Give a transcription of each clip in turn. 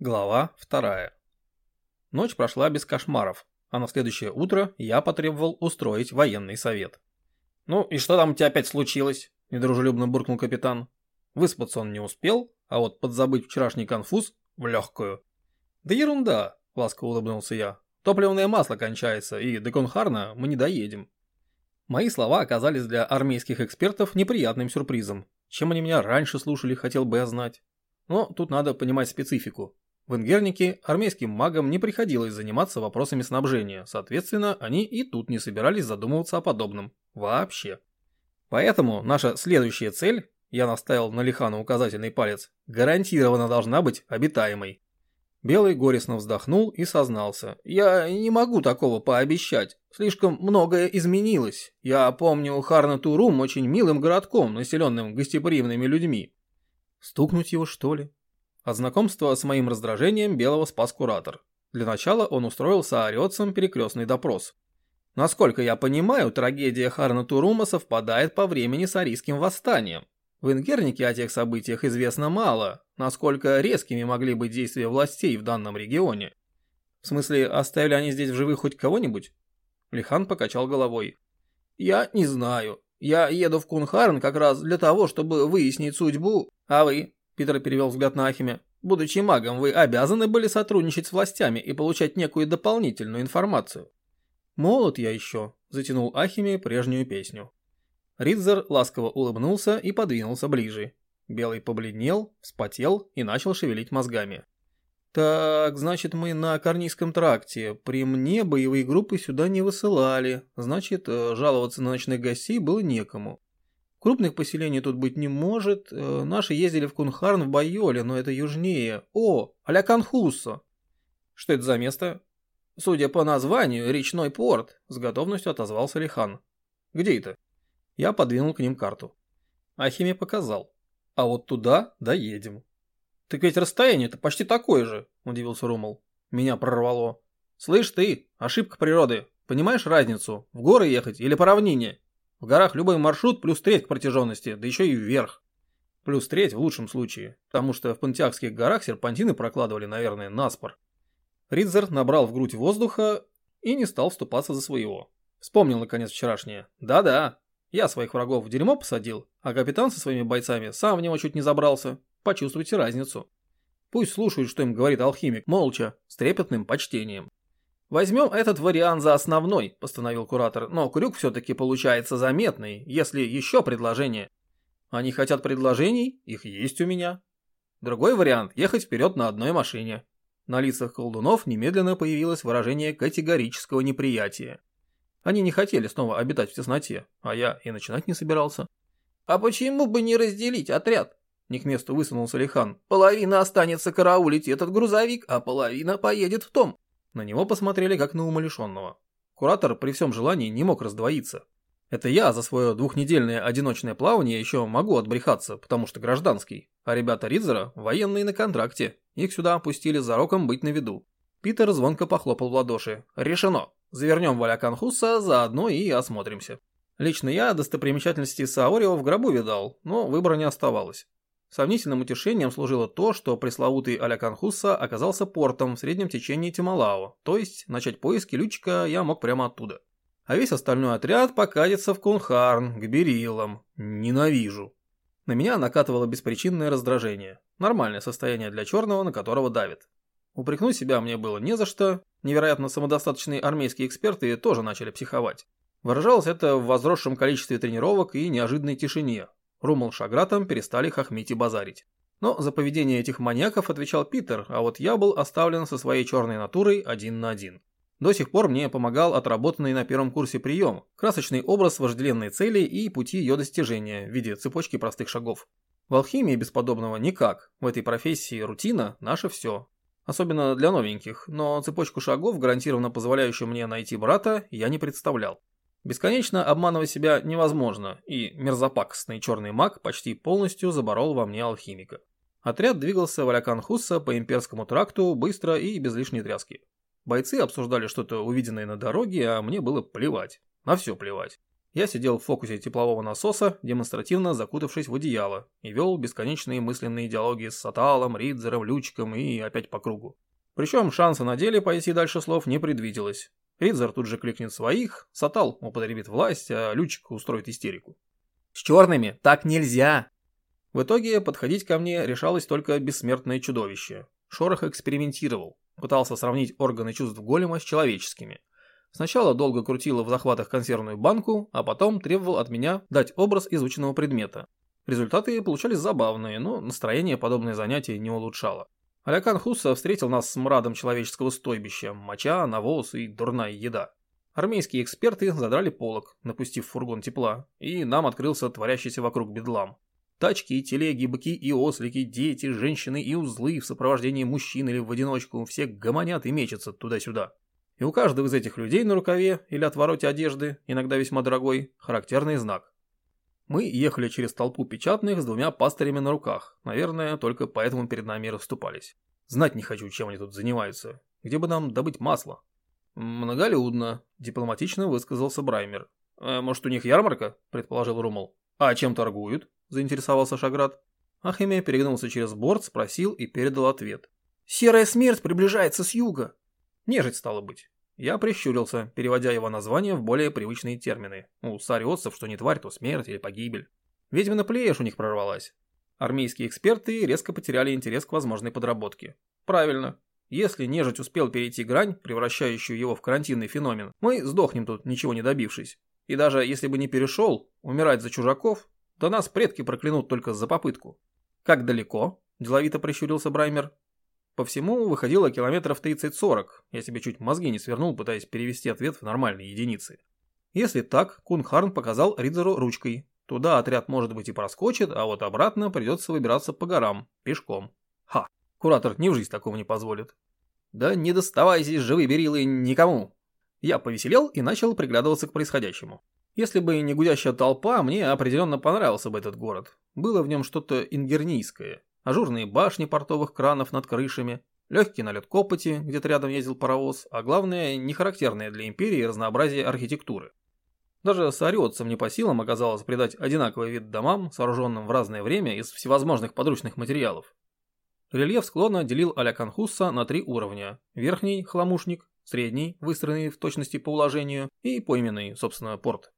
Глава вторая. Ночь прошла без кошмаров, а на следующее утро я потребовал устроить военный совет. «Ну и что там у тебя опять случилось?» – недружелюбно буркнул капитан. Выспаться он не успел, а вот подзабыть вчерашний конфуз в легкую. «Да ерунда!» – ласково улыбнулся я. «Топливное масло кончается, и до Конхарна мы не доедем». Мои слова оказались для армейских экспертов неприятным сюрпризом. Чем они меня раньше слушали, хотел бы я знать. Но тут надо понимать специфику. В Ингернике армейским магам не приходилось заниматься вопросами снабжения, соответственно, они и тут не собирались задумываться о подобном. Вообще. Поэтому наша следующая цель, я наставил на Лихана указательный палец, гарантированно должна быть обитаемой. Белый горестно вздохнул и сознался. «Я не могу такого пообещать. Слишком многое изменилось. Я помню Харна-Турум очень милым городком, населенным гостеприимными людьми». «Стукнуть его, что ли?» От знакомства с моим раздражением Белого спас куратор. Для начала он устроил с аариотцем перекрестный допрос. Насколько я понимаю, трагедия Харна Турума совпадает по времени с арийским восстанием. В Ингернике о тех событиях известно мало, насколько резкими могли быть действия властей в данном регионе. В смысле, оставили они здесь в живых хоть кого-нибудь? Лихан покачал головой. Я не знаю. Я еду в Кунхарн как раз для того, чтобы выяснить судьбу. А вы? Питер перевел взгляд на Ахиме. Будучи магом, вы обязаны были сотрудничать с властями и получать некую дополнительную информацию. Молод я еще, затянул Ахиме прежнюю песню. Ридзер ласково улыбнулся и подвинулся ближе. Белый побледнел, вспотел и начал шевелить мозгами. «Так, значит, мы на Корнийском тракте. При мне боевые группы сюда не высылали. Значит, э, жаловаться на ночных гостей было некому. Крупных поселений тут быть не может. Э, наши ездили в Кунхарн в Байоле, но это южнее. О, аля. Что это за место? Судя по названию, речной порт, с готовностью отозвался Лихан. Где это? Я подвинул к ним карту. Ахиме показал. А вот туда доедем. Так ведь расстояние-то почти такое же, удивился Румал. Меня прорвало. Слышь ты, ошибка природы. Понимаешь разницу? В горы ехать или по равнине? В горах любой маршрут плюс треть к протяженности, да еще и вверх. Плюс треть в лучшем случае, потому что в Пантиакских горах серпантины прокладывали, наверное, наспор. Ридзер набрал в грудь воздуха и не стал вступаться за своего. Вспомнил, наконец, вчерашнее. Да-да, я своих врагов в дерьмо посадил, а капитан со своими бойцами сам в него чуть не забрался. Почувствуйте разницу. Пусть слушают, что им говорит алхимик, молча, с трепетным почтением. «Возьмем этот вариант за основной», – постановил куратор, «но крюк все-таки получается заметный, если еще предложение». «Они хотят предложений? Их есть у меня». Другой вариант – ехать вперед на одной машине. На лицах колдунов немедленно появилось выражение категорического неприятия. Они не хотели снова обитать в тесноте, а я и начинать не собирался. «А почему бы не разделить отряд?» Не к месту высунулся Лихан. «Половина останется караулить этот грузовик, а половина поедет в том». На него посмотрели как на умалишенного. Куратор при всем желании не мог раздвоиться. Это я за свое двухнедельное одиночное плавание еще могу отбрехаться, потому что гражданский, а ребята Ридзера военные на контракте, их сюда опустили за роком быть на виду. Питер звонко похлопал в ладоши. Решено. Завернем Валя Канхуса, заодно и осмотримся. Лично я достопримечательности Саорио в гробу видал, но выбора не оставалось. Сомнительным утешением служило то, что пресловутый Аляканхуса оказался портом в среднем течении Тималао, то есть начать поиски лючка я мог прямо оттуда. А весь остальной отряд покатится в Кунхарн, к Берилам. Ненавижу. На меня накатывало беспричинное раздражение. Нормальное состояние для черного, на которого давит. Упрекнуть себя мне было не за что. Невероятно самодостаточные армейские эксперты тоже начали психовать. Выражалось это в возросшем количестве тренировок и неожиданной тишине, Румал Шагратом перестали хохмить и базарить. Но за поведение этих маньяков отвечал Питер, а вот я был оставлен со своей черной натурой один на один. До сих пор мне помогал отработанный на первом курсе прием, красочный образ вожделенной цели и пути ее достижения в виде цепочки простых шагов. В алхимии без подобного никак, в этой профессии рутина – наше все. Особенно для новеньких, но цепочку шагов, гарантированно позволяющую мне найти брата, я не представлял. Бесконечно обманывать себя невозможно, и мерзопакостный черный маг почти полностью заборол во мне алхимика. Отряд двигался в Аляканхуса по имперскому тракту быстро и без лишней тряски. Бойцы обсуждали что-то увиденное на дороге, а мне было плевать. На все плевать. Я сидел в фокусе теплового насоса, демонстративно закутавшись в одеяло, и вел бесконечные мысленные диалоги с Саталом, Ридзером, Лючиком и опять по кругу. Причем шанса на деле пойти дальше слов не предвиделось. Ридзер тут же кликнет своих, Сатал употребит власть, а Лючик устроит истерику. С черными так нельзя! В итоге подходить ко мне решалось только бессмертное чудовище. Шорох экспериментировал, пытался сравнить органы чувств голема с человеческими. Сначала долго крутила в захватах консервную банку, а потом требовал от меня дать образ изученного предмета. Результаты получались забавные, но настроение подобное занятие не улучшало. Алякан Хусса встретил нас с мрадом человеческого стойбища, моча, навоз и дурная еда. Армейские эксперты задрали полог, напустив фургон тепла, и нам открылся творящийся вокруг бедлам. Тачки, телеги, быки и ослики, дети, женщины и узлы в сопровождении мужчин или в одиночку все гомонят и мечутся туда-сюда. И у каждого из этих людей на рукаве или отвороте одежды, иногда весьма дорогой, характерный знак. Мы ехали через толпу печатных с двумя пастырями на руках. Наверное, только поэтому перед нами расступались. Знать не хочу, чем они тут занимаются. Где бы нам добыть масло? Многолюдно, дипломатично высказался Браймер. «Э, может, у них ярмарка? предположил Румал. А чем торгуют? заинтересовался Шаград. Ахиме перегнулся через борт, спросил и передал ответ. «Серая смерть приближается с юга!» Нежить стало быть. Я прищурился, переводя его название в более привычные термины. У сариотцев, что не тварь, то смерть или погибель. Ведьмина плеешь у них прорвалась. Армейские эксперты резко потеряли интерес к возможной подработке. Правильно. Если нежить успел перейти грань, превращающую его в карантинный феномен, мы сдохнем тут, ничего не добившись. И даже если бы не перешел, умирать за чужаков, то нас предки проклянут только за попытку. Как далеко? Деловито прищурился Браймер. По всему выходило километров 30-40, я себе чуть мозги не свернул, пытаясь перевести ответ в нормальные единицы. Если так, Кунхарн показал Ридзеру ручкой. Туда отряд может быть и проскочит, а вот обратно придется выбираться по горам, пешком. Ха, куратор ни в жизнь такого не позволит. Да не доставайся, живые берилы, никому. Я повеселел и начал приглядываться к происходящему. Если бы не гудящая толпа, мне определенно понравился бы этот город. Было в нем что-то ингернийское. Ажурные башни портовых кранов над крышами, легкий налет копоти, где-то рядом ездил паровоз, а главное, не характерное для империи разнообразие архитектуры. Даже сариотцам не по силам оказалось придать одинаковый вид домам, сооруженным в разное время из всевозможных подручных материалов. Рельеф склона делил а-ля Канхусса на три уровня. Верхний – хламушник, средний, выстроенный в точности по уложению, и пойменный, собственно, порт.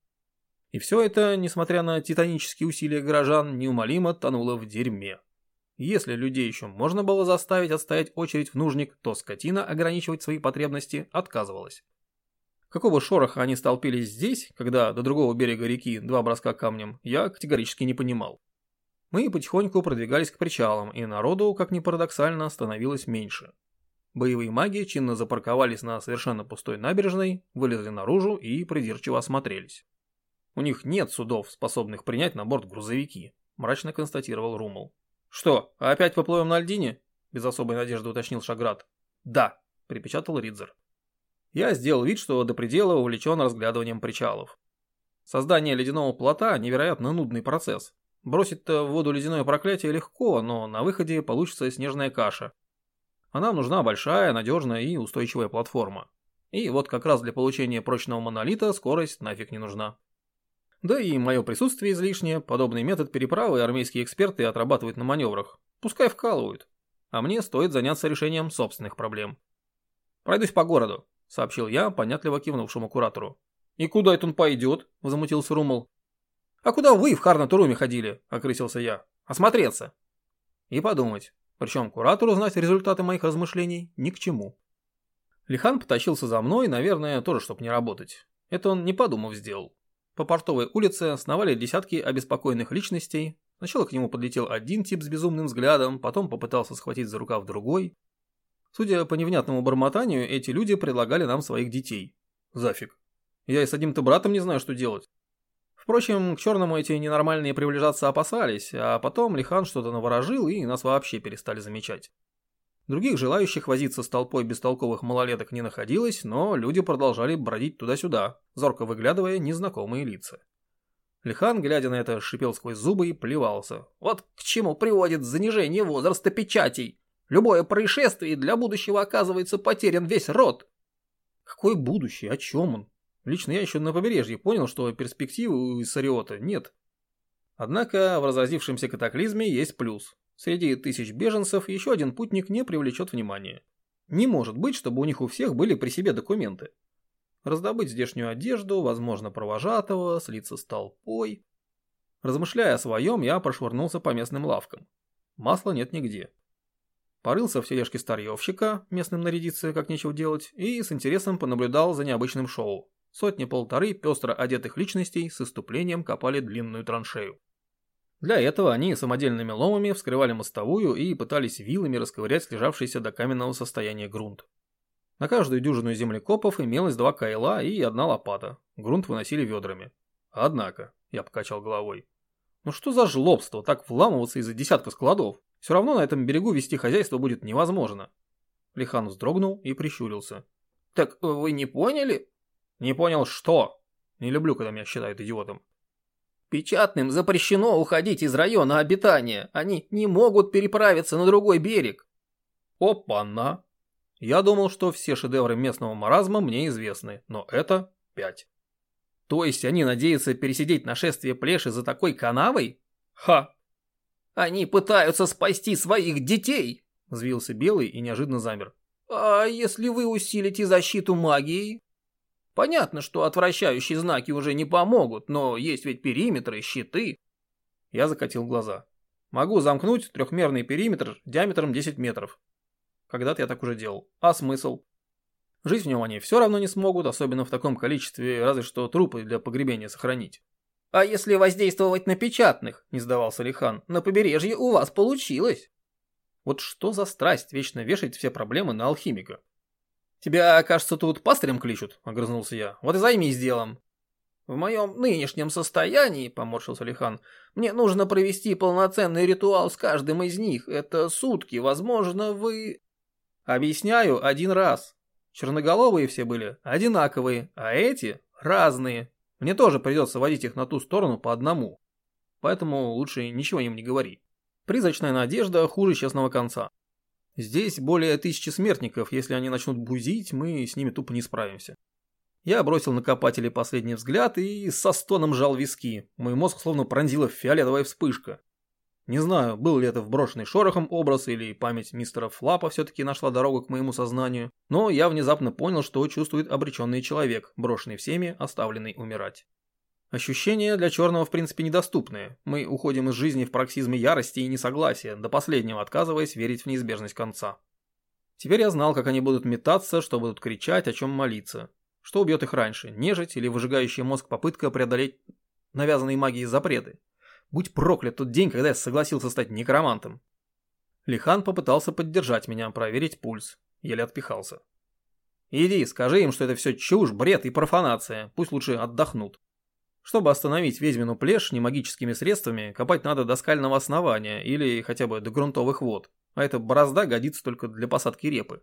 И все это, несмотря на титанические усилия горожан, неумолимо тонуло в дерьме. Если людей еще можно было заставить отстоять очередь в нужник, то скотина ограничивать свои потребности отказывалась. Какого шороха они столпились здесь, когда до другого берега реки два броска камнем, я категорически не понимал. Мы потихоньку продвигались к причалам, и народу, как ни парадоксально, становилось меньше. Боевые маги чинно запарковались на совершенно пустой набережной, вылезли наружу и придирчиво осмотрелись. У них нет судов, способных принять на борт грузовики, мрачно констатировал Румал. Что, опять поплывем на льдине? Без особой надежды уточнил Шаград. Да, припечатал Ридзер. Я сделал вид, что до предела увлечен разглядыванием причалов. Создание ледяного плота – невероятно нудный процесс. Бросить-то в воду ледяное проклятие легко, но на выходе получится снежная каша. А нам нужна большая, надежная и устойчивая платформа. И вот как раз для получения прочного монолита скорость нафиг не нужна. Да и мое присутствие излишнее, подобный метод переправы армейские эксперты отрабатывают на маневрах. Пускай вкалывают. А мне стоит заняться решением собственных проблем. «Пройдусь по городу», — сообщил я, понятливо кивнувшему куратору. «И куда это он пойдет?» — возмутился Румал. «А куда вы в Харна-Туруме ходили?» — окрысился я. «Осмотреться». И подумать. Причем куратору знать результаты моих размышлений ни к чему. Лихан потащился за мной, наверное, тоже чтоб не работать. Это он не подумав сделал. По портовой улице сновали десятки обеспокоенных личностей. Сначала к нему подлетел один тип с безумным взглядом, потом попытался схватить за рукав другой. Судя по невнятному бормотанию, эти люди предлагали нам своих детей. Зафиг. Я и с одним-то братом не знаю, что делать. Впрочем, к черному эти ненормальные приближаться опасались, а потом Лихан что-то наворожил и нас вообще перестали замечать. Других желающих возиться с толпой бестолковых малолеток не находилось, но люди продолжали бродить туда-сюда, зорко выглядывая незнакомые лица. Лихан, глядя на это, шипел сквозь зубы и плевался. Вот к чему приводит занижение возраста печатей. Любое происшествие для будущего оказывается потерян весь род. Какое будущее? О чем он? Лично я еще на побережье понял, что перспективы у Иссариота нет. Однако в разразившемся катаклизме есть плюс. Среди тысяч беженцев еще один путник не привлечет внимания. Не может быть, чтобы у них у всех были при себе документы. Раздобыть здешнюю одежду, возможно, провожатого, слиться с толпой. Размышляя о своем, я прошвырнулся по местным лавкам. Масла нет нигде. Порылся в тележке старьевщика, местным нарядиться как нечего делать, и с интересом понаблюдал за необычным шоу. Сотни-полторы пестро одетых личностей с иступлением копали длинную траншею. Для этого они самодельными ломами вскрывали мостовую и пытались вилами расковырять слежавшийся до каменного состояния грунт. На каждую дюжину землекопов имелось два кайла и одна лопата. Грунт выносили ведрами. Однако, я покачал головой. Ну что за жлобство так вламываться из-за десятка складов? Все равно на этом берегу вести хозяйство будет невозможно. Лихан вздрогнул и прищурился. Так вы не поняли? Не понял что? Не люблю, когда меня считают идиотом. Печатным запрещено уходить из района обитания. Они не могут переправиться на другой берег. Опа-на. Я думал, что все шедевры местного маразма мне известны, но это пять. То есть они надеются пересидеть нашествие плеши за такой канавой? Ха! Они пытаются спасти своих детей! Взвился Белый и неожиданно замер. А если вы усилите защиту магией? Понятно, что отвращающие знаки уже не помогут, но есть ведь периметры, щиты. Я закатил глаза. Могу замкнуть трехмерный периметр диаметром 10 метров. Когда-то я так уже делал. А смысл? Жить в нем они все равно не смогут, особенно в таком количестве, разве что трупы для погребения сохранить. «А если воздействовать на печатных?» – не сдавался Лихан. «На побережье у вас получилось». Вот что за страсть вечно вешать все проблемы на алхимика? «Тебя, кажется, тут пастырем кличут», — огрызнулся я. «Вот и займись делом». «В моем нынешнем состоянии», — поморщился Лихан, — «мне нужно провести полноценный ритуал с каждым из них. Это сутки, возможно, вы...» «Объясняю один раз. Черноголовые все были одинаковые, а эти разные. Мне тоже придется водить их на ту сторону по одному. Поэтому лучше ничего им не говори. Призрачная надежда хуже честного конца. Здесь более тысячи смертников, если они начнут бузить, мы с ними тупо не справимся. Я бросил на копателей последний взгляд и со стоном жал виски. Мой мозг словно пронзила фиолетовая вспышка. Не знаю, был ли это вброшенный шорохом образ или память мистера Флапа все-таки нашла дорогу к моему сознанию, но я внезапно понял, что чувствует обреченный человек, брошенный всеми, оставленный умирать. Ощущения для черного в принципе недоступные. Мы уходим из жизни в пароксизме ярости и несогласия, до последнего отказываясь верить в неизбежность конца. Теперь я знал, как они будут метаться, что будут кричать, о чем молиться. Что убьет их раньше, нежить или выжигающая мозг попытка преодолеть навязанные магией запреты. Будь проклят тот день, когда я согласился стать некромантом. Лихан попытался поддержать меня, проверить пульс. Еле отпихался. «Иди, скажи им, что это все чушь, бред и профанация. Пусть лучше отдохнут». Чтобы остановить ведьмину плешь не магическими средствами, копать надо до скального основания или хотя бы до грунтовых вод, а эта борозда годится только для посадки репы.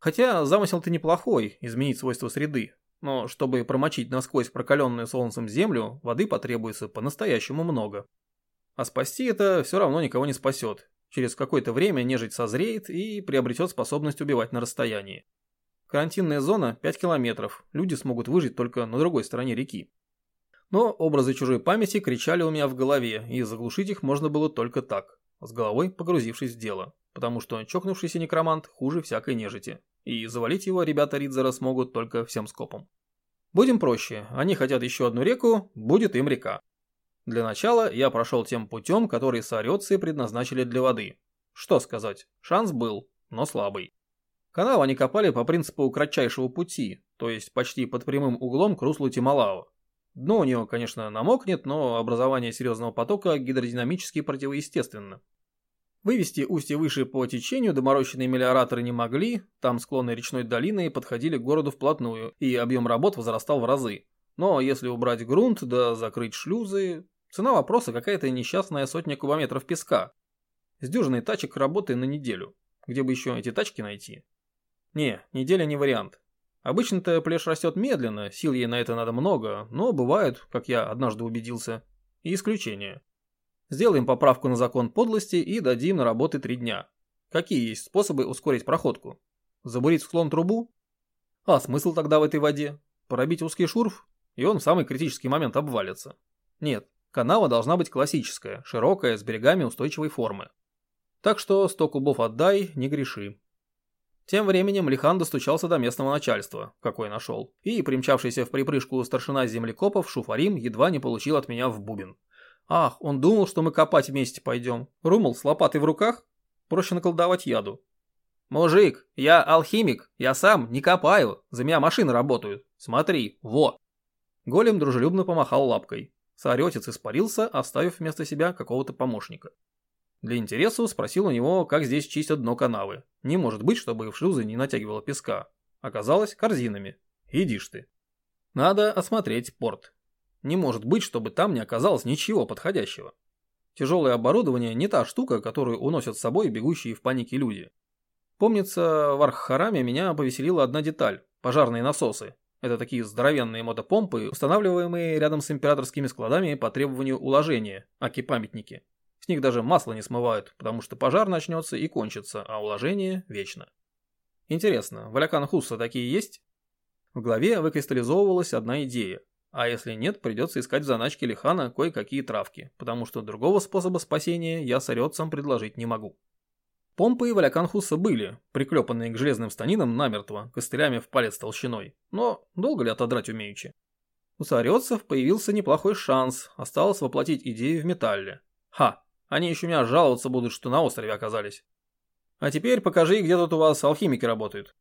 Хотя замысел-то неплохой, изменить свойства среды, но чтобы промочить насквозь прокаленную солнцем землю, воды потребуется по-настоящему много. А спасти это все равно никого не спасет. Через какое-то время нежить созреет и приобретет способность убивать на расстоянии. Карантинная зона 5 километров, люди смогут выжить только на другой стороне реки. Но образы чужой памяти кричали у меня в голове, и заглушить их можно было только так, с головой погрузившись в дело, потому что чокнувшийся некромант хуже всякой нежити, и завалить его ребята Ридзера смогут только всем скопом. Будем проще, они хотят еще одну реку, будет им река. Для начала я прошел тем путем, который саариотцы предназначили для воды. Что сказать, шанс был, но слабый. Канал они копали по принципу кратчайшего пути, то есть почти под прямым углом к руслу Тималао, Дно у него, конечно, намокнет, но образование серьезного потока гидродинамически противоестественно. Вывести устье выше по течению доморощенные мелиораторы не могли, там склоны речной долины подходили к городу вплотную, и объем работ возрастал в разы. Но если убрать грунт да закрыть шлюзы, цена вопроса какая-то несчастная сотня кубометров песка. С дюжиной тачек работы на неделю. Где бы еще эти тачки найти? Не, неделя не вариант. Обычно-то плешь растет медленно, сил ей на это надо много, но бывают, как я однажды убедился, и исключения. Сделаем поправку на закон подлости и дадим на работы три дня. Какие есть способы ускорить проходку? Забурить в склон трубу? А смысл тогда в этой воде? пробить узкий шурф, и он в самый критический момент обвалится. Нет, канава должна быть классическая, широкая, с берегами устойчивой формы. Так что 100 кубов отдай, не греши. Тем временем Лихан достучался до местного начальства, какой нашел, и примчавшийся в припрыжку старшина землекопов Шуфарим едва не получил от меня в бубен. Ах, он думал, что мы копать вместе пойдем. Румал с лопатой в руках? Проще наколдовать яду. «Мужик, я алхимик, я сам не копаю, за меня машины работают. Смотри, во!» Голем дружелюбно помахал лапкой. Соорётец испарился, оставив вместо себя какого-то помощника. Для интереса спросил у него, как здесь чистят дно канавы. Не может быть, чтобы в шлюзы не натягивало песка. Оказалось, корзинами. Идишь ты. Надо осмотреть порт. Не может быть, чтобы там не оказалось ничего подходящего. Тяжелое оборудование не та штука, которую уносят с собой бегущие в панике люди. Помнится, в Архараме меня повеселила одна деталь – пожарные насосы. Это такие здоровенные мотопомпы, устанавливаемые рядом с императорскими складами по требованию уложения, аки-памятники. С них даже масло не смывают, потому что пожар начнется и кончится, а уложение вечно. Интересно, в Алякан Хусса такие есть? В голове выкристаллизовывалась одна идея. А если нет, придется искать в заначке Лихана кое-какие травки, потому что другого способа спасения я с Орёцем предложить не могу. Помпы в Аляканхуса были, приклепанные к железным станинам намертво, костылями в палец толщиной, но долго ли отодрать умеючи? У саорецев появился неплохой шанс, осталось воплотить идею в металле. Ха, они еще меня жаловаться будут, что на острове оказались. А теперь покажи, где тут у вас алхимики работают.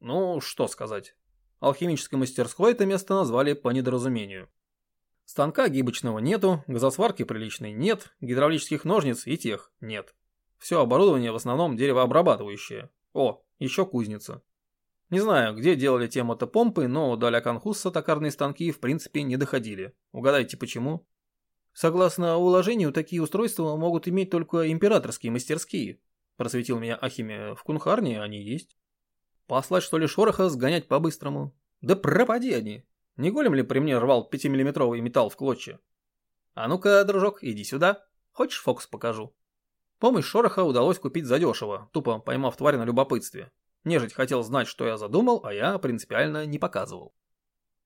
Ну, что сказать. Алхимической мастерской это место назвали по недоразумению. Станка гибочного нету, газосварки приличной нет, гидравлических ножниц и тех нет. Все оборудование в основном деревообрабатывающее. О, еще кузница. Не знаю, где делали те мотопомпы, но до Ля Канхуса токарные станки в принципе не доходили. Угадайте почему? Согласно уложению, такие устройства могут иметь только императорские мастерские. Просветил меня Ахиме, в Кунхарне они есть. Послать что ли шороха сгонять по-быстрому? Да пропади они. Не голем ли при мне рвал пятимиллиметровый металл в клочья? А ну-ка, дружок, иди сюда. Хочешь фокус покажу? Помощь шороха удалось купить задешево, тупо поймав тварь на любопытстве. Нежить хотел знать, что я задумал, а я принципиально не показывал.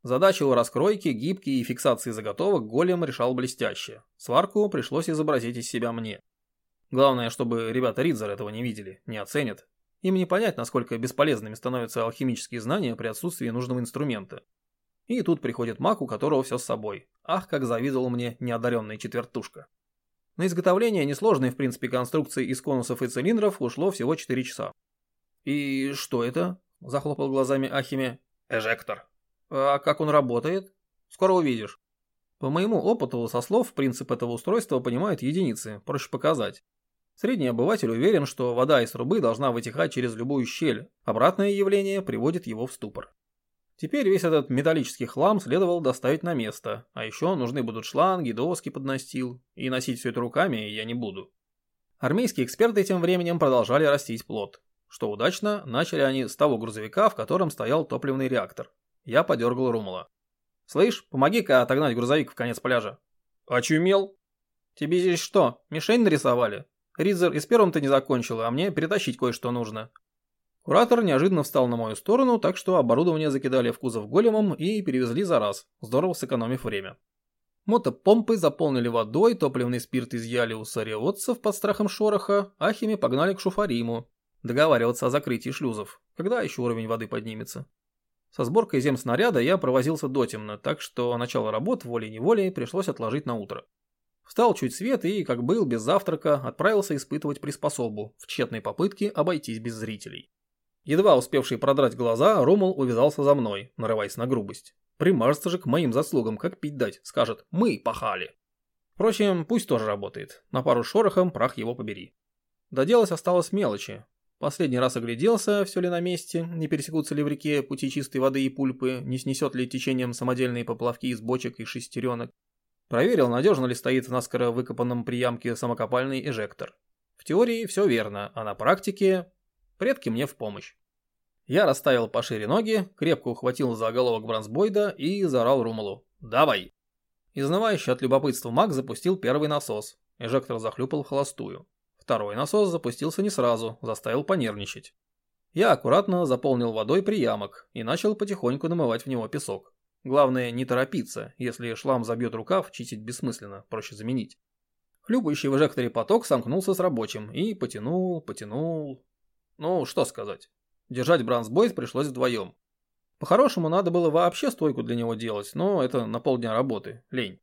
Задачу раскройки, гибки и фиксации заготовок голем решал блестяще. Сварку пришлось изобразить из себя мне. Главное, чтобы ребята Ридзер этого не видели, не оценят. Им не понять, насколько бесполезными становятся алхимические знания при отсутствии нужного инструмента. И тут приходит маг, у которого все с собой. Ах, как завидовал мне неодаренный четвертушка. На изготовление несложной в принципе конструкции из конусов и цилиндров ушло всего 4 часа. «И что это?» – захлопал глазами Ахиме. «Эжектор», а как он работает? Скоро увидишь. По моему опыту, со слов, принцип этого устройства понимают единицы, проще показать. Средний обыватель уверен, что вода из трубы должна вытекать через любую щель. Обратное явление приводит его в ступор. Теперь весь этот металлический хлам следовало доставить на место, а еще нужны будут шланги, доски под настил, и носить все это руками я не буду. Армейские эксперты тем временем продолжали растить плод. Что удачно, начали они с того грузовика, в котором стоял топливный реактор. Я подергал Румала. «Слышь, помоги-ка отогнать грузовик в конец пляжа». «Очумел?» «Тебе здесь что, мишень нарисовали? Ридзер и с первым ты не закончила, а мне перетащить кое-что нужно». Куратор неожиданно встал на мою сторону, так что оборудование закидали в кузов големом и перевезли за раз, здорово сэкономив время. Мотопомпы заполнили водой, топливный спирт изъяли у сариотцев под страхом шороха, а хими погнали к Шуфариму. Договариваться о закрытии шлюзов, когда еще уровень воды поднимется. Со сборкой земснаряда я провозился дотемно, так что начало работ волей-неволей пришлось отложить на утро. Встал чуть свет и, как был, без завтрака, отправился испытывать приспособу, в тщетной попытке обойтись без зрителей. Едва успевший продрать глаза, Ромул увязался за мной, нарываясь на грубость. Примажется же к моим заслугам, как пить дать, скажет «мы пахали». Впрочем, пусть тоже работает, на пару шорохом прах его побери. Доделать осталось мелочи, Последний раз огляделся, все ли на месте, не пересекутся ли в реке пути чистой воды и пульпы, не снесет ли течением самодельные поплавки из бочек и шестеренок. Проверил, надежно ли стоит в наскоро выкопанном при ямке самокопальный эжектор. В теории все верно, а на практике предки мне в помощь. Я расставил пошире ноги, крепко ухватил за оголовок бронзбойда и заорал Румалу. «Давай!» Изнывающий от любопытства маг запустил первый насос. Эжектор захлюпал холостую. Второй насос запустился не сразу, заставил понервничать. Я аккуратно заполнил водой приямок и начал потихоньку намывать в него песок. Главное не торопиться, если шлам забьет рукав, чистить бессмысленно, проще заменить. Хлюпающий в эжекторе поток сомкнулся с рабочим и потянул, потянул. Ну, что сказать. Держать Брансбойс пришлось вдвоем. По-хорошему, надо было вообще стойку для него делать, но это на полдня работы, лень.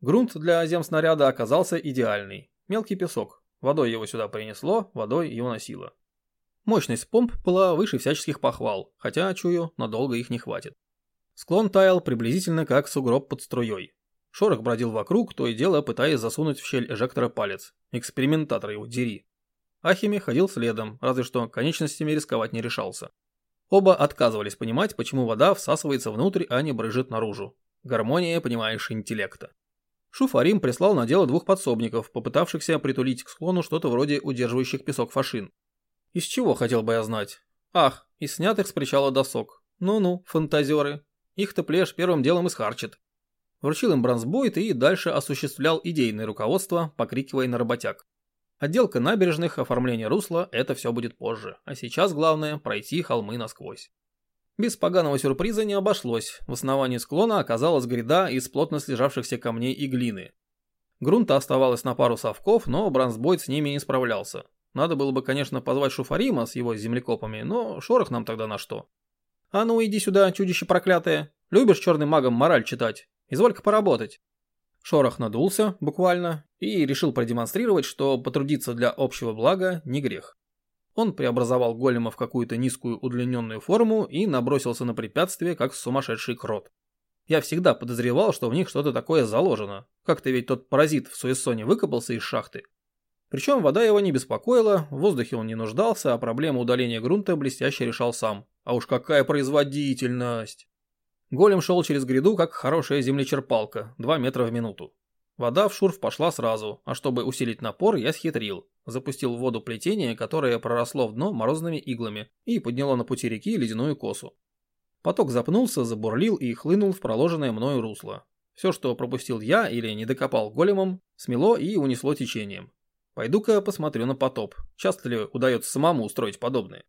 Грунт для земснаряда оказался идеальный. Мелкий песок. Водой его сюда принесло, водой его носило. Мощность помп была выше всяческих похвал, хотя, чую, надолго их не хватит. Склон таял приблизительно как сугроб под струей. Шорох бродил вокруг, то и дело пытаясь засунуть в щель эжектора палец. Экспериментатор его, дери. Ахими ходил следом, разве что конечностями рисковать не решался. Оба отказывались понимать, почему вода всасывается внутрь, а не брыжет наружу. Гармония, понимаешь, интеллекта. Шуфарим прислал на дело двух подсобников, попытавшихся притулить к склону что-то вроде удерживающих песок фашин. Из чего, хотел бы я знать? Ах, из снятых с причала досок. Ну-ну, фантазеры. Их-то плешь первым делом исхарчит. Вручил им бронзбойт и дальше осуществлял идейное руководство, покрикивая на работяг. Отделка набережных, оформление русла – это все будет позже. А сейчас главное – пройти холмы насквозь. Без поганого сюрприза не обошлось. В основании склона оказалась гряда из плотно слежавшихся камней и глины. Грунта оставалось на пару совков, но Бронзбойт с ними не справлялся. Надо было бы, конечно, позвать Шуфарима с его землекопами, но шорох нам тогда на что. А ну иди сюда, чудище проклятое. Любишь черным магом мораль читать? Изволь-ка поработать. Шорох надулся, буквально, и решил продемонстрировать, что потрудиться для общего блага не грех. Он преобразовал голема в какую-то низкую удлиненную форму и набросился на препятствие, как сумасшедший крот. Я всегда подозревал, что в них что-то такое заложено. Как-то ведь тот паразит в Суэссоне выкопался из шахты. Причем вода его не беспокоила, в воздухе он не нуждался, а проблему удаления грунта блестяще решал сам. А уж какая производительность! Голем шел через гряду, как хорошая землечерпалка, 2 метра в минуту. Вода в шурф пошла сразу, а чтобы усилить напор, я схитрил. Запустил в воду плетение, которое проросло в дно морозными иглами и подняло на пути реки ледяную косу. Поток запнулся, забурлил и хлынул в проложенное мною русло. Все, что пропустил я или не докопал големом, смело и унесло течением. Пойду-ка посмотрю на потоп. Часто ли удается самому устроить подобное?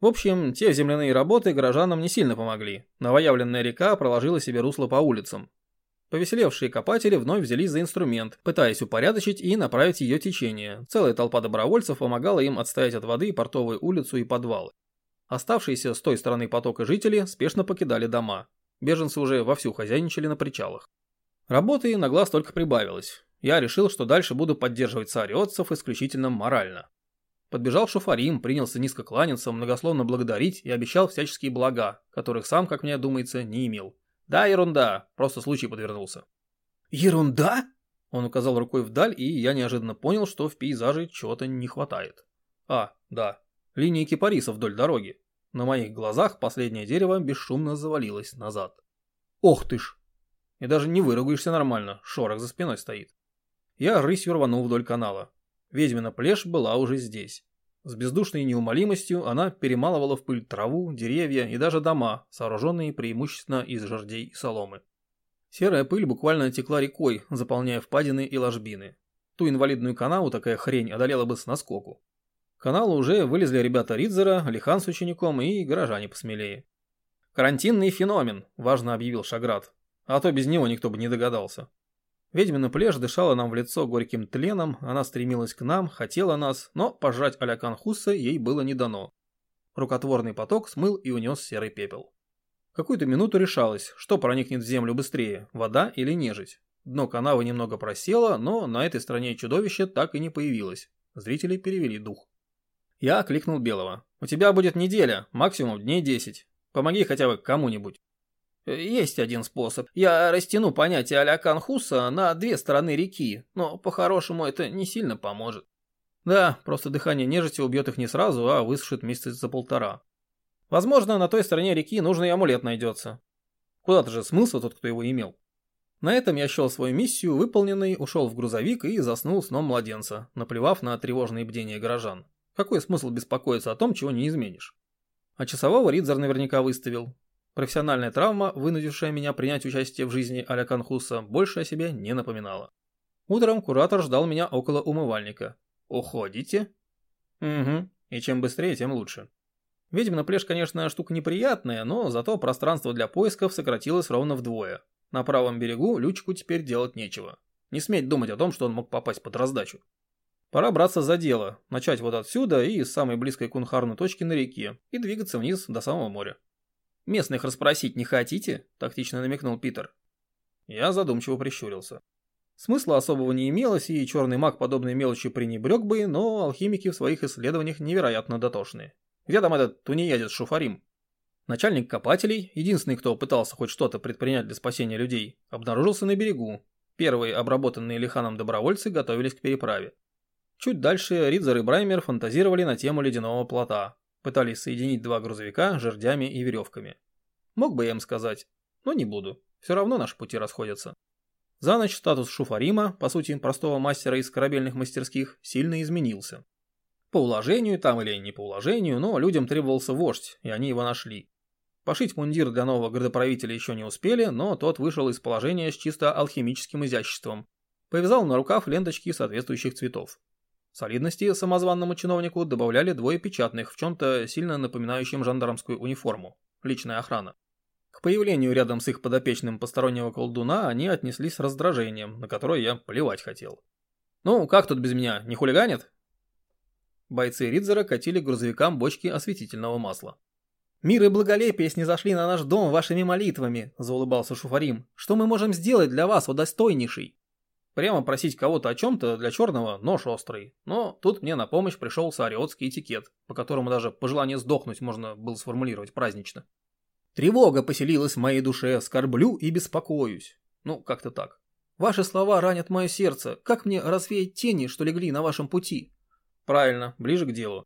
В общем, те земляные работы горожанам не сильно помогли. Новоявленная река проложила себе русло по улицам. Повеселевшие копатели вновь взялись за инструмент, пытаясь упорядочить и направить ее течение. Целая толпа добровольцев помогала им отстоять от воды портовую улицу и подвалы. Оставшиеся с той стороны потока жители спешно покидали дома. Беженцы уже вовсю хозяйничали на причалах. Работы на глаз только прибавилось. Я решил, что дальше буду поддерживать цариотцев исключительно морально. Подбежал Шуфарим, принялся низко кланяться, многословно благодарить и обещал всяческие блага, которых сам, как мне думается, не имел. Да, ерунда, просто случай подвернулся. Ерунда? Он указал рукой вдаль, и я неожиданно понял, что в пейзаже чего-то не хватает. А, да, линии кипариса вдоль дороги. На моих глазах последнее дерево бесшумно завалилось назад. Ох ты ж! И даже не выругаешься нормально, шорох за спиной стоит. Я рысью рванул вдоль канала. Ведьмина плешь была уже здесь. С бездушной неумолимостью она перемалывала в пыль траву, деревья и даже дома, сооруженные преимущественно из жердей и соломы. Серая пыль буквально текла рекой, заполняя впадины и ложбины. Ту инвалидную канаву такая хрень одолела бы с наскоку. Каналу уже вылезли ребята Ридзера, Лихан с учеником и горожане посмелее. «Карантинный феномен», – важно объявил Шаград. А то без него никто бы не догадался. Ведьмина плешь дышала нам в лицо горьким тленом, она стремилась к нам, хотела нас, но пожрать а-ля Канхуса ей было не дано. Рукотворный поток смыл и унес серый пепел. Какую-то минуту решалось, что проникнет в землю быстрее, вода или нежить. Дно канавы немного просело, но на этой стороне чудовище так и не появилось. Зрители перевели дух. Я окликнул Белого. «У тебя будет неделя, максимум дней десять. Помоги хотя бы кому-нибудь». Есть один способ. Я растяну понятие а-ля Канхуса на две стороны реки, но по-хорошему это не сильно поможет. Да, просто дыхание нежити убьет их не сразу, а высушит месяца за полтора. Возможно, на той стороне реки нужный амулет найдется. Куда-то же смылся тот, кто его имел. На этом я счел свою миссию выполненной, ушел в грузовик и заснул сном младенца, наплевав на тревожные бдения горожан. Какой смысл беспокоиться о том, чего не изменишь? А часового Ридзер наверняка выставил. Профессиональная травма, вынудившая меня принять участие в жизни Аля Канхуса, больше о себе не напоминала. Утром куратор ждал меня около умывальника. «Уходите?» «Угу, и чем быстрее, тем лучше». Ведьмина плешь, конечно, штука неприятная, но зато пространство для поисков сократилось ровно вдвое. На правом берегу Лючку теперь делать нечего. Не сметь думать о том, что он мог попасть под раздачу. Пора браться за дело, начать вот отсюда и с самой близкой к Унхарну точки на реке, и двигаться вниз до самого моря. «Местных расспросить не хотите?» – тактично намекнул Питер. Я задумчиво прищурился. Смысла особого не имелось, и черный маг подобной мелочи пренебрег бы, но алхимики в своих исследованиях невероятно дотошные. Где этот тунеядец Шуфарим? Начальник копателей, единственный, кто пытался хоть что-то предпринять для спасения людей, обнаружился на берегу. Первые обработанные Лиханом добровольцы готовились к переправе. Чуть дальше Ридзер и Браймер фантазировали на тему ледяного плота. Пытались соединить два грузовика жердями и веревками. Мог бы я им сказать, но не буду. Все равно наши пути расходятся. За ночь статус Шуфарима, по сути простого мастера из корабельных мастерских, сильно изменился. По уложению там или не по уложению, но людям требовался вождь, и они его нашли. Пошить мундир для нового градоправителя еще не успели, но тот вышел из положения с чисто алхимическим изяществом. Повязал на рукав ленточки соответствующих цветов. Солидности самозванному чиновнику добавляли двое печатных в чем-то сильно напоминающем жандармскую униформу. Личная охрана. К появлению рядом с их подопечным постороннего колдуна они отнеслись с раздражением, на которое я плевать хотел. «Ну, как тут без меня, не хулиганит?» Бойцы Ридзера катили грузовикам бочки осветительного масла. «Мир и благолепие снизошли на наш дом вашими молитвами», – заулыбался Шуфарим. «Что мы можем сделать для вас, о достойнейший?» Прямо просить кого-то о чем-то для черного нож острый. Но тут мне на помощь пришел сариотский этикет, по которому даже пожелание сдохнуть можно было сформулировать празднично. Тревога поселилась в моей душе, скорблю и беспокоюсь. Ну, как-то так. Ваши слова ранят мое сердце. Как мне развеять тени, что легли на вашем пути? Правильно, ближе к делу.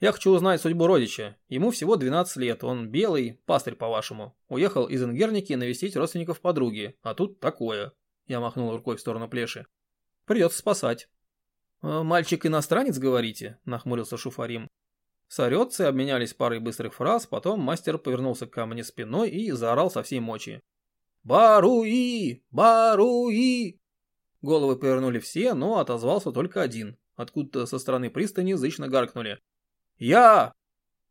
Я хочу узнать судьбу родича. Ему всего 12 лет, он белый, пастырь по-вашему. Уехал из Ингерники навестить родственников подруги, а тут такое. Я махнул рукой в сторону плеши. Придется спасать. «Э, «Мальчик-иностранец, говорите?» – нахмурился Шуфарим. Сорёцы обменялись парой быстрых фраз, потом мастер повернулся ко мне спиной и заорал со всей мочи. «Баруи! Баруи!» Головы повернули все, но отозвался только один. Откуда-то со стороны пристани зычно гаркнули. «Я!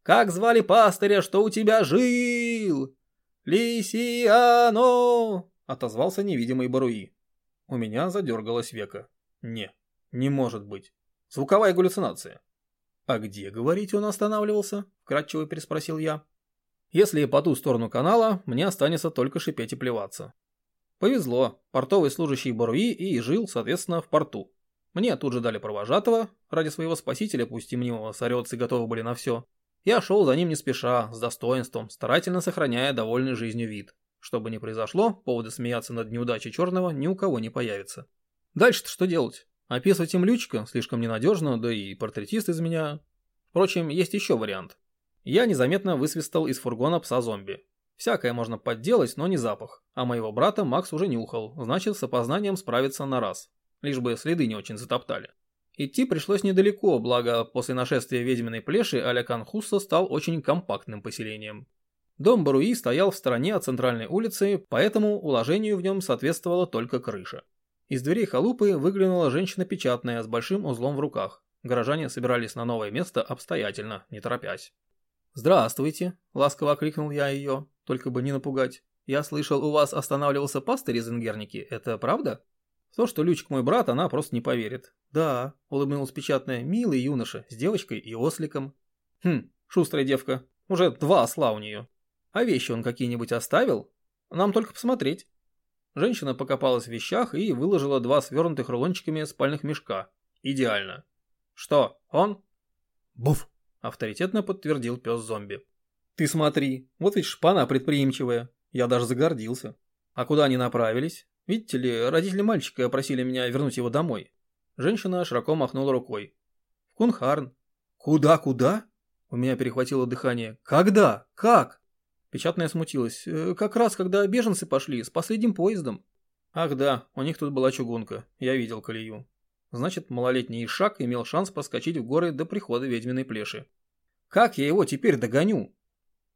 Как звали пастыря, что у тебя жил? Лисиано!» Отозвался невидимый Баруи. У меня задергалось века. Не, не может быть. Звуковая галлюцинация. «А где, говорите, он останавливался?» – вкратчиво переспросил я. «Если по ту сторону канала, мне останется только шипеть и плеваться». Повезло, портовый служащий Баруи и жил, соответственно, в порту. Мне тут же дали провожатого, ради своего спасителя, пусть и мнимого сорёцы готовы были на все. Я шел за ним не спеша, с достоинством, старательно сохраняя довольный жизнью вид. Что бы ни произошло, повода смеяться над неудачей черного ни у кого не появится. Дальше-то что делать? Описывать им лючка слишком ненадежно, да и портретист из меня. Впрочем, есть еще вариант. Я незаметно высвистал из фургона пса-зомби. Всякое можно подделать, но не запах. А моего брата Макс уже нюхал, значит с опознанием справиться на раз лишь бы следы не очень затоптали. Идти пришлось недалеко, благо после нашествия ведьминой плеши Аляканхуса стал очень компактным поселением. Дом Баруи стоял в стороне от центральной улицы, поэтому уложению в нем соответствовала только крыша. Из дверей халупы выглянула женщина печатная с большим узлом в руках. Горожане собирались на новое место обстоятельно, не торопясь. «Здравствуйте», — ласково окликнул я ее, только бы не напугать. «Я слышал, у вас останавливался пастырь из Ингерники, это правда?» то, что Лючик мой брат, она просто не поверит. Да, улыбнулась печатная, милый юноша, с девочкой и осликом. Хм, шустрая девка, уже два осла у нее. А вещи он какие-нибудь оставил? Нам только посмотреть. Женщина покопалась в вещах и выложила два свернутых рулончиками спальных мешка. Идеально. Что, он? Буф, авторитетно подтвердил пес-зомби. Ты смотри, вот ведь шпана предприимчивая. Я даже загордился. А куда они направились? Видите ли, родители мальчика просили меня вернуть его домой. Женщина широко махнула рукой. В Кунхарн. Куда-куда? У меня перехватило дыхание. Когда? Как? Печатная смутилась. «Э, как раз, когда беженцы пошли, с последним поездом. Ах да, у них тут была чугунка. Я видел колею. Значит, малолетний Ишак имел шанс проскочить в горы до прихода ведьминой плеши. Как я его теперь догоню?